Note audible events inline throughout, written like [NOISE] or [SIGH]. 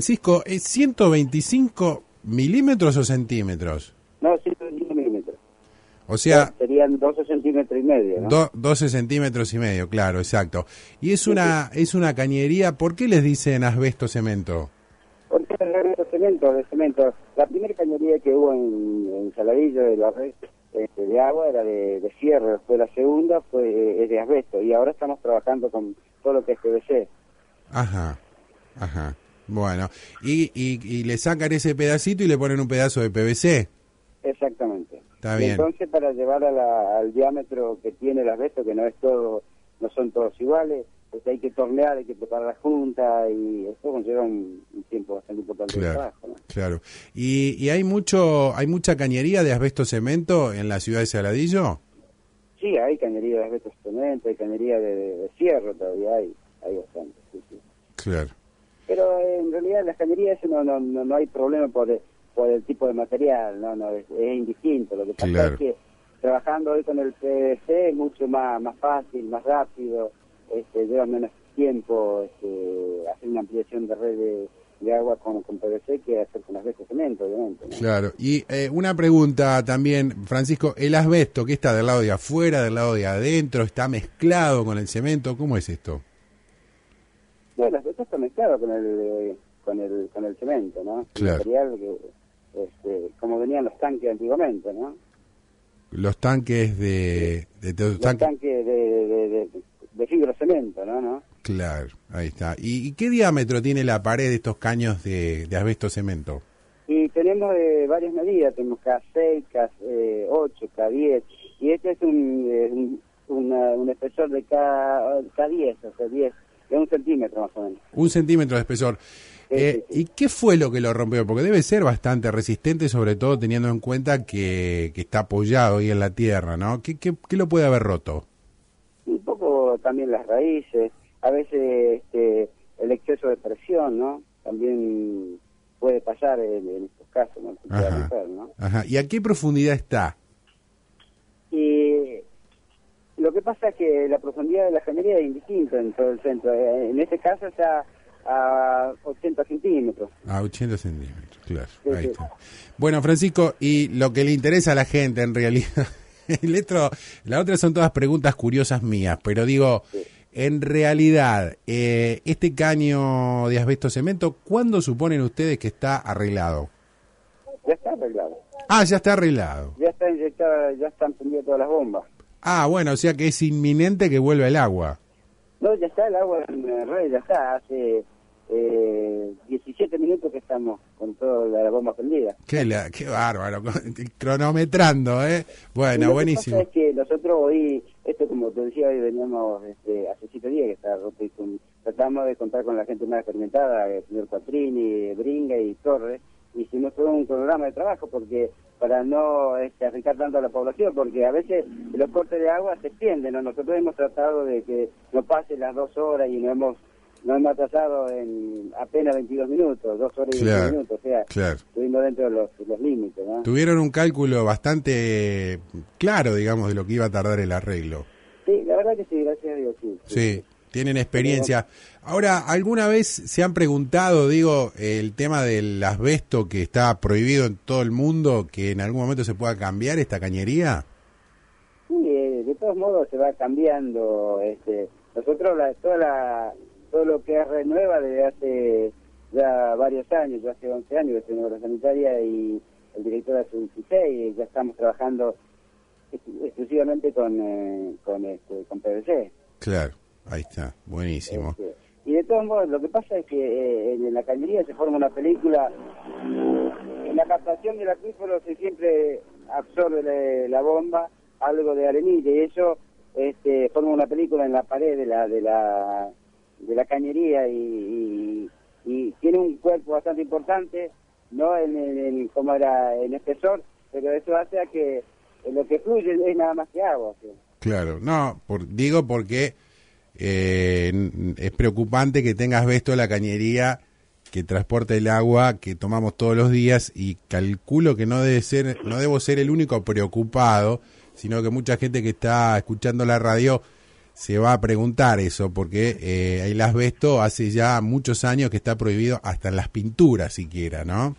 Francisco, ¿es 125 milímetros o centímetros? No, 125 milímetros. O sea, Serían 12 centímetros y medio, ¿no? do- 12 centímetros y medio, claro, exacto. Y es una, es una cañería, ¿por qué les dicen asbesto cemento? Porque es de cemento, de cemento. La primera cañería que hubo en, en Saladillo de la red este, de agua era de, de fierro, después la segunda fue eh, es de asbesto y ahora estamos trabajando con todo lo que es PVC. Ajá, ajá. Bueno, y, y, y le sacan ese pedacito y le ponen un pedazo de PVC. Exactamente. Está Y bien. entonces para llevar a la- al diámetro que tiene el asbesto, que no es todo, no son todos iguales, pues hay que tornear, hay que preparar la junta y esto conlleva un, un tiempo bastante importante de Claro, trabajo. ¿no? claro. ¿Y, y hay mucho, hay mucha cañería de asbesto cemento en la ciudad de Saladillo? Sí, hay cañería de asbesto cemento, hay cañería de, de, de fierro todavía, hay, hay bastante, sí, sí. Claro. Pero en realidad las cañerías no, no, no, no hay problema por, el- por el tipo de material, no, no, es, es indistinto. Lo que pasa Claro. es que trabajando hoy con el PVC es mucho más, más fácil, más rápido, este, lleva menos tiempo este, hacer una ampliación de red de, de agua con, con PVC que hacer con asbesto cemento, obviamente. ¿no? Claro. Y eh, una pregunta también, Francisco, ¿el asbesto que está del lado de afuera, del lado de adentro, está mezclado con el cemento? ¿Cómo es esto? Mezclado con el, eh, con el, con el cemento, ¿no? El Claro. material que, este, como venían los tanques antiguamente, ¿no? Los tanques de... de, de- Los tanque- tanques de, de, de, fibrocemento, ¿no? ¿no? Claro, ahí está. ¿Y, y qué diámetro tiene la pared de estos caños de, de asbesto cemento? Y tenemos de varias medidas, tenemos K6, K8, K10, y este es un, eh, un, una- un espesor de K, K10, o sea, 10, de un centímetro más o menos. Un centímetro de espesor. Eh, sí, sí. ¿Y qué fue lo que lo rompió? Porque debe ser bastante resistente, sobre todo teniendo en cuenta que, que está apoyado ahí en la tierra, ¿no? ¿Qué, qué, qué lo puede haber roto? Un poco también las raíces, a veces este, el exceso de presión, ¿no? También puede pasar en, en estos casos, ¿no? Ajá. ¿no? Ajá. ¿Y a qué profundidad está? Y lo que pasa es que la profundidad de la cañería es indistinta en todo el centro. En este caso está a 80 centímetros. A 80 centímetros, claro. Sí, Ahí sí. está. Bueno, Francisco, y lo que le interesa a la gente en realidad, [LAUGHS] el otro, la otra son todas preguntas curiosas mías, pero digo, Sí. en realidad, eh, este caño de asbesto cemento, ¿cuándo suponen ustedes que está arreglado? Ya está arreglado. Ah, ya está arreglado. Ya está inyectada, ya están prendidas todas las bombas. Ah, bueno, o sea que es inminente que vuelva el agua. No, ya está el agua en la red, ya está. Hace eh, 17 minutos que estamos con todas las bombas prendidas. Qué, la- qué bárbaro, cronometrando, ¿eh? Bueno, lo buenísimo. Que pasa es que nosotros hoy, esto como te decía, hoy veníamos este, hace siete días que está roto y con- tratamos de contar con la gente más experimentada, el señor Cuatrini, Bringa y Torres, hicimos todo un programa de trabajo porque para no este, afectar tanto a la población, porque a veces los cortes de agua se extienden, ¿no? nosotros hemos tratado de que no pase las dos horas y no hemos no hemos atrasado en apenas 22 minutos, dos horas y Claro, 20 minutos, o sea, claro. estuvimos dentro de los, los límites, ¿no? Tuvieron un cálculo bastante claro, digamos, de lo que iba a tardar el arreglo. Sí, la verdad que sí, gracias a Dios, sí. Sí, tienen experiencia. Ahora, ¿alguna vez se han preguntado, digo, el tema del asbesto que está prohibido en todo el mundo, que en algún momento se pueda cambiar esta cañería? Sí, eh, de todos modos se va cambiando. Este, nosotros la, toda la, todo lo que es renueva desde hace ya varios años, ya hace 11 años que en obra sanitaria y el director hace 16, ya estamos trabajando ex- exclusivamente con, eh, con, este, con PVC. Claro, ahí está, buenísimo. Este, y de todos modos, lo que pasa es que eh, en la cañería se forma una película. En la captación del acuífero se siempre absorbe la, la bomba algo de arenilla y eso este, forma una película en la pared de la de la de la cañería y, y- y tiene un cuerpo bastante importante, no en, en- como era en espesor, pero eso hace a que lo que fluye es nada más que agua. ¿sí? Claro, no, por- digo porque eh, n- es preocupante que tengas asbesto la cañería que transporta el agua que tomamos todos los días y calculo que no debe ser, no debo ser el único preocupado, sino que mucha gente que está escuchando la radio se va a preguntar eso, porque eh, el asbesto hace ya muchos años que está prohibido hasta en las pinturas siquiera, ¿no?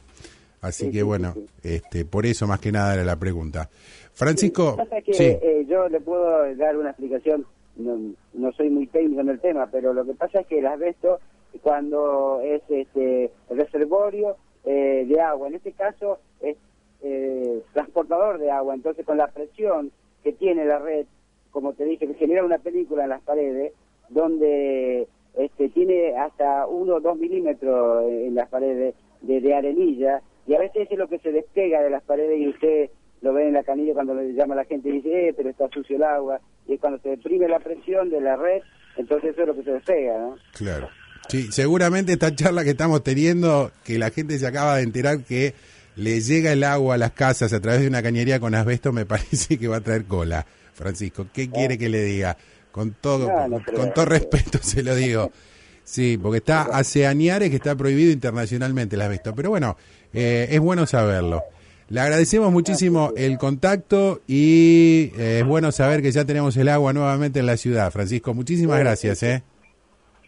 Así Sí, que sí, bueno, sí, este, por eso más que nada era la pregunta. Francisco, que sí, eh, yo le puedo dar una explicación, no, no soy muy técnico en el tema, pero lo que pasa es que el asbesto, cuando es este reservorio eh, de agua, en este caso es eh, transportador de agua, entonces con la presión que tiene la red, como te dije, que genera una película en las paredes, donde este, tiene hasta uno o dos milímetros en las paredes de, de arenilla, y a veces es lo que se despega de las paredes y usted lo ve en la canilla cuando le llama la gente y dice, eh, pero está sucio el agua, y es cuando se deprime la presión de la red, entonces eso es lo que se despega, ¿no? claro. Sí, seguramente esta charla que estamos teniendo, que la gente se acaba de enterar que le llega el agua a las casas a través de una cañería con asbesto, me [LAUGHS] parece que va a traer cola. Francisco, ¿qué quiere que le diga? Con todo, No, no con, creo. con todo respeto se lo digo. [LAUGHS] Sí, porque está hace añares que está prohibido internacionalmente el asbesto. Pero bueno, eh, es bueno saberlo. Le agradecemos muchísimo el contacto y eh, es bueno saber que ya tenemos el agua nuevamente en la ciudad. Francisco, muchísimas gracias. ¿eh?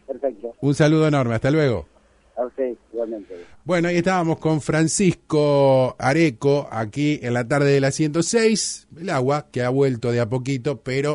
Perfecto, Un saludo enorme. Hasta luego. a usted igualmente. Bueno, ahí estábamos con Francisco Areco aquí en la tarde de la 106. El agua que ha vuelto de a poquito, pero